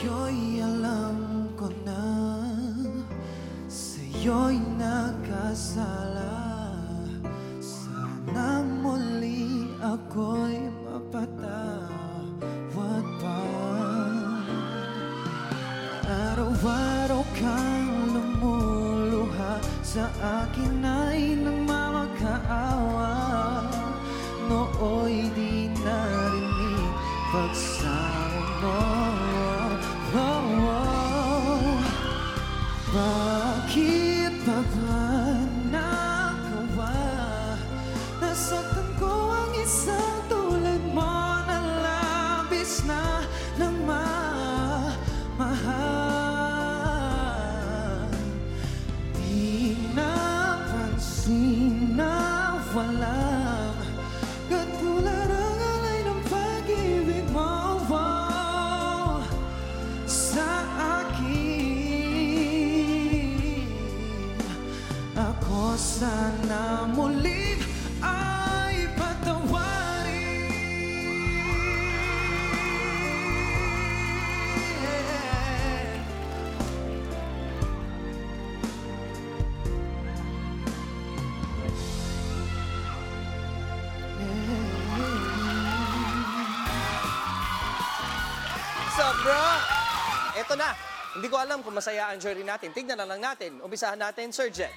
Ngayon'y alam ko na Sa'yo'y nakasala. Sana muli ako'y mapatawad pa. Araw-araw kang lumuluha. Sa akin ay nang mamakaawa Nooy di narinig pagsamo mo sana muling ay patawarin up, bro? Eto na. Hindi ko alam kung masaya ang journey natin. Tignan na lang natin. Umpisahan natin, Sir Jen.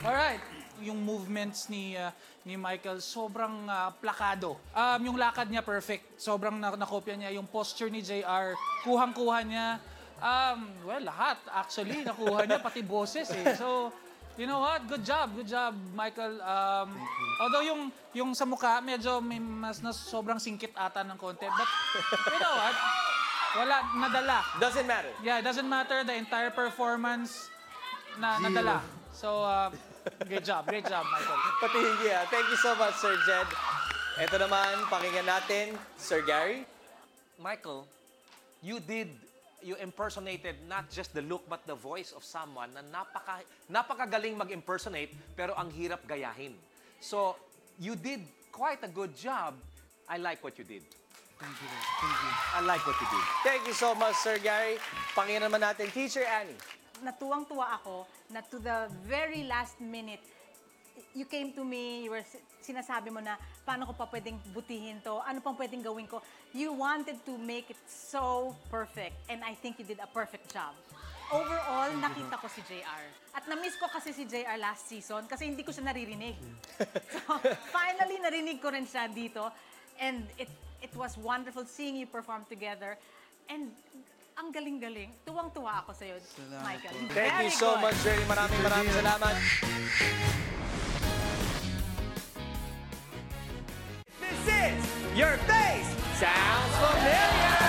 Alright. Yung movements ni uh, ni Michael sobrang uh, plakado. Um, yung lakad niya perfect. Sobrang na nakopya niya yung posture ni JR. Kuhang-kuha niya. Um, well, lahat actually nakuha niya pati boses eh. So, you know what? Good job. Good job, Michael. Um, although yung yung sa mukha medyo may mas na sobrang singkit ata ng konti. But you know what? Wala nadala. Doesn't matter. Yeah, it doesn't matter the entire performance na nadala. So, uh, great job. Great job, Michael. Pati hindi ah. Thank you so much, Sir Jed. Ito naman, pakinggan natin, Sir Gary. Michael, you did, you impersonated not just the look but the voice of someone na napaka, napakagaling mag-impersonate pero ang hirap gayahin. So, you did quite a good job. I like what you did. Thank you. Thank you. I like what you did. Thank you so much, Sir Gary. Pakinggan naman natin, Teacher Annie. Natuwang-tuwa ako na to the very last minute, you came to me, you were sinasabi mo na, paano ko pa pwedeng butihin to? Ano pang pwedeng gawin ko? You wanted to make it so perfect. And I think you did a perfect job. Overall, nakita ko si JR. At na-miss ko kasi si JR last season kasi hindi ko siya naririnig. so, finally, narinig ko rin siya dito. And it, it was wonderful seeing you perform together. And ang galing-galing. Tuwang-tuwa ako sa'yo, Michael. Thank you Very so good. much, Jerry. Maraming maraming salamat. This is Your Face Sounds Familiar!